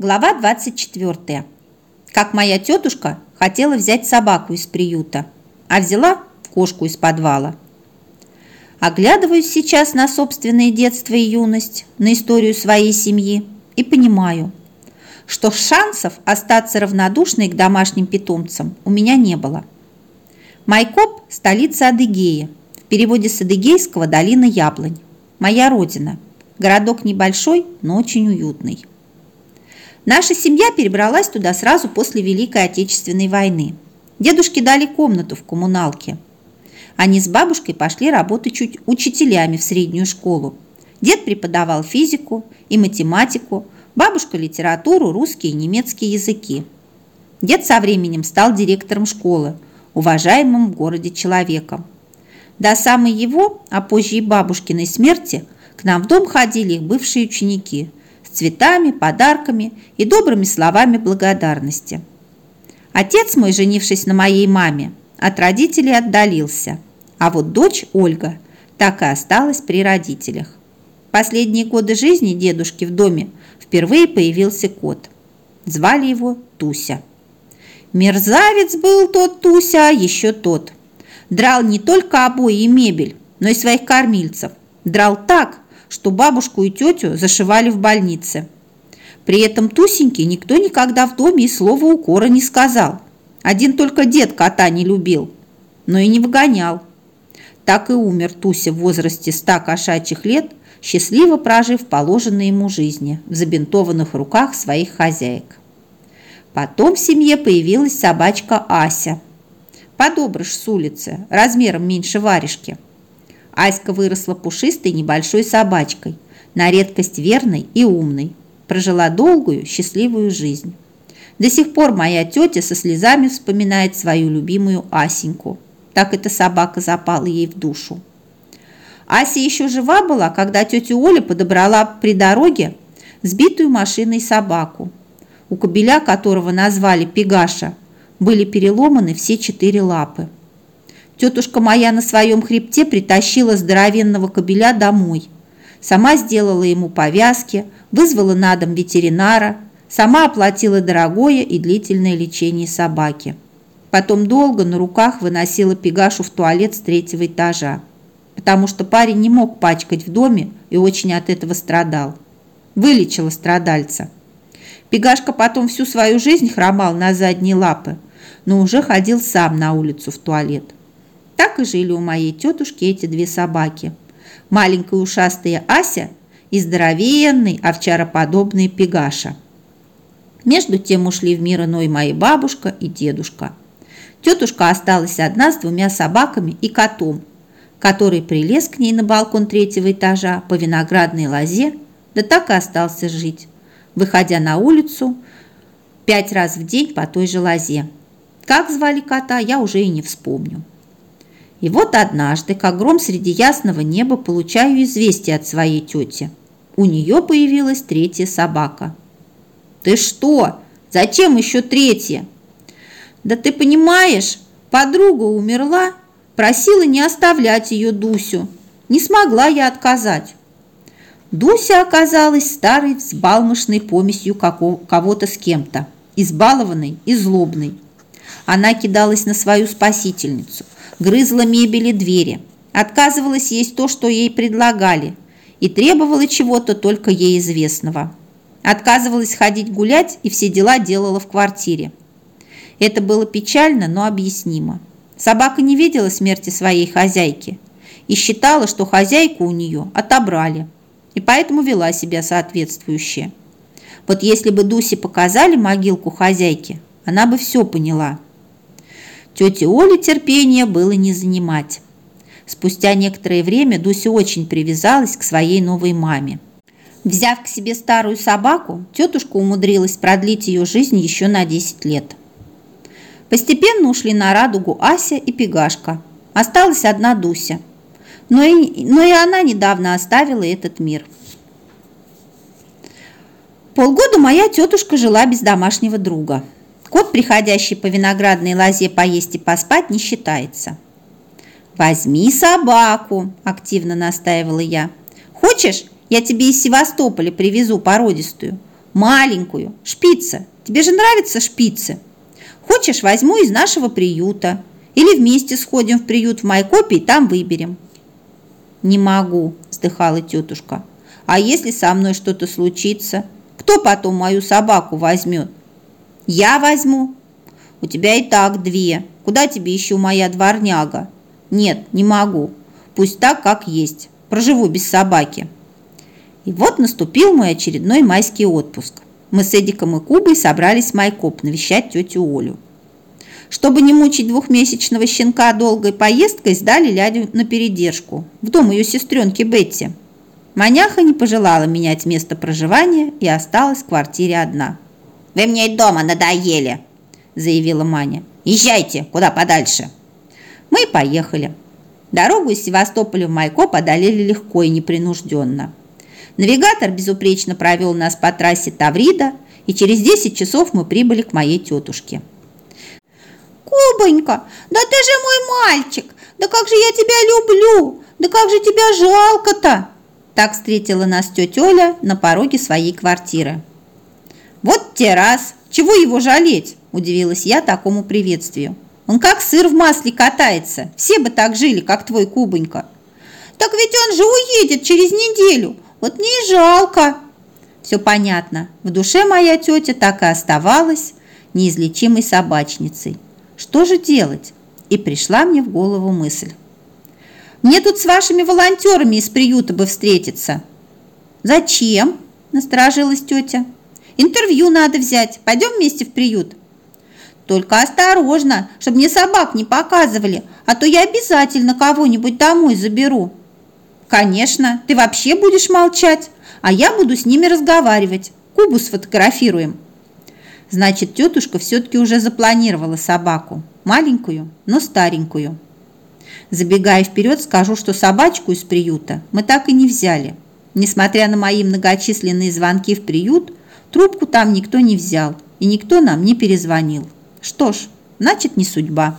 Глава 24. Как моя тетушка хотела взять собаку из приюта, а взяла кошку из подвала. Оглядываюсь сейчас на собственное детство и юность, на историю своей семьи и понимаю, что шансов остаться равнодушной к домашним питомцам у меня не было. Майкоп – столица Адыгеи, в переводе с адыгейского «долина яблонь». Моя родина. Городок небольшой, но очень уютный. Наша семья перебралась туда сразу после Великой Отечественной войны. Дедушке дали комнату в коммуналке. Они с бабушкой пошли работать чуть учителями в среднюю школу. Дед преподавал физику и математику, бабушка – литературу, русский и немецкий языки. Дед со временем стал директором школы, уважаемым в городе человеком. До самой его, а позже и бабушкиной смерти, к нам в дом ходили их бывшие ученики – цветами, подарками и добрыми словами благодарности. Отец мой, женившись на моей маме, от родителей отдалился, а вот дочь Ольга так и осталась при родителях. Последние годы жизни дедушки в доме впервые появился кот. Звали его Туся. Мерзавец был тот Туся, еще тот. Драл не только обои и мебель, но и своих кормильцев. Драл так, что бабушку и тетю зашивали в больнице. При этом Тусеньке никто никогда в доме и слова укора не сказал. Один только дед кота не любил, но и не выгонял. Так и умер Туся в возрасте ста кошачьих лет, счастливо прожив положенные ему жизни в забинтованных руках своих хозяек. Потом в семье появилась собачка Ася. Подобрыш с улицы, размером меньше варежки – Аська выросла пушистой небольшой собачкой, на редкость верной и умной. Прожила долгую, счастливую жизнь. До сих пор моя тетя со слезами вспоминает свою любимую Асеньку. Так эта собака запала ей в душу. Ася еще жива была, когда тетя Оля подобрала при дороге сбитую машиной собаку, у кобеля которого назвали Пегаша, были переломаны все четыре лапы. Тетушка моя на своем хребте притащила здоровенного кобеля домой. Сама сделала ему повязки, вызвала на дом ветеринара, сама оплатила дорогое и длительное лечение собаки. Потом долго на руках выносила Пегашу в туалет с третьего этажа, потому что парень не мог пачкать в доме и очень от этого страдал. Вылечила страдальца. Пегашка потом всю свою жизнь хромал на задние лапы, но уже ходил сам на улицу в туалет. Так и жили у моей тетушки эти две собаки. Маленькая ушастая Ася и здоровенный овчароподобный Пегаша. Между тем ушли в мир иной мои бабушка и дедушка. Тетушка осталась одна с двумя собаками и котом, который прилез к ней на балкон третьего этажа по виноградной лозе, да так и остался жить, выходя на улицу пять раз в день по той же лозе. Как звали кота, я уже и не вспомню. И вот однажды, как гром среди ясного неба, получаю известие от своей тети. У нее появилась третья собака. «Ты что? Зачем еще третья?» «Да ты понимаешь, подруга умерла, просила не оставлять ее Дусю. Не смогла я отказать». Дуся оказалась старой взбалмошной помесью кого-то с кем-то, избалованной и злобной. Она кидалась на свою спасительницу – грызла мебели двери, отказывалась есть то, что ей предлагали, и требовала чего-то только ей известного. Отказывалась ходить гулять и все дела делала в квартире. Это было печально, но объяснимо. Собака не видела смерти своей хозяйки и считала, что хозяйку у нее отобрали, и поэтому вела себя соответствующе. Вот если бы Дусе показали могилку хозяйки, она бы все поняла – Тете Оле терпения было не занимать. Спустя некоторое время Дуся очень привязалась к своей новой маме. Взяв к себе старую собаку, тетушка умудрилась продлить ее жизнь еще на 10 лет. Постепенно ушли на радугу Ася и Пегашка. Осталась одна Дуся. Но и, но и она недавно оставила этот мир. Полгода моя тетушка жила без домашнего друга – Кот, приходящий по виноградной лозе поесть и поспать, не считается. «Возьми собаку», – активно настаивала я. «Хочешь, я тебе из Севастополя привезу породистую? Маленькую, шпица. Тебе же нравятся шпицы? Хочешь, возьму из нашего приюта. Или вместе сходим в приют в Майкопе и там выберем. Не могу, вздыхала тетушка. А если со мной что-то случится? Кто потом мою собаку возьмет? Я возьму. У тебя и так две. Куда тебе еще моя дворняга? Нет, не могу. Пусть так, как есть. Проживу без собаки. И вот наступил мой очередной майский отпуск. Мы с Эдиком и Кубой собрались в Майкоп навещать тетю Олю. Чтобы не мучить двухмесячного щенка долгой поездкой, сдали Лядю на передержку в дом ее сестренки Бетти. Маняха не пожелала менять место проживания и осталась в квартире одна. «Вы мне и дома надоели!» – заявила Маня. «Езжайте куда подальше!» Мы поехали. Дорогу из Севастополя в Майкоп одолели легко и непринужденно. Навигатор безупречно провел нас по трассе Таврида, и через 10 часов мы прибыли к моей тетушке. «Кубонька, да ты же мой мальчик! Да как же я тебя люблю! Да как же тебя жалко-то!» Так встретила нас тетя Оля на пороге своей квартиры. «Вот те раз! Чего его жалеть?» – удивилась я такому приветствию. «Он как сыр в масле катается. Все бы так жили, как твой Кубонька». «Так ведь он же уедет через неделю. Вот мне и жалко». Все понятно. В душе моя тетя так и оставалась неизлечимой собачницей. Что же делать? И пришла мне в голову мысль. Мне тут с вашими волонтерами из приюта бы встретиться. Зачем? Насторожилась тетя. Интервью надо взять. Пойдем вместе в приют. Только осторожно, чтобы мне собак не показывали, а то я обязательно кого-нибудь домой заберу. Конечно, ты вообще будешь молчать, а я буду с ними разговаривать. Кубу сфотографируем. Значит, тетушка все-таки уже запланировала собаку. Маленькую, но старенькую. Забегая вперед, скажу, что собачку из приюта мы так и не взяли. Несмотря на мои многочисленные звонки в приют, трубку там никто не взял и никто нам не перезвонил. Что ж, значит не судьба.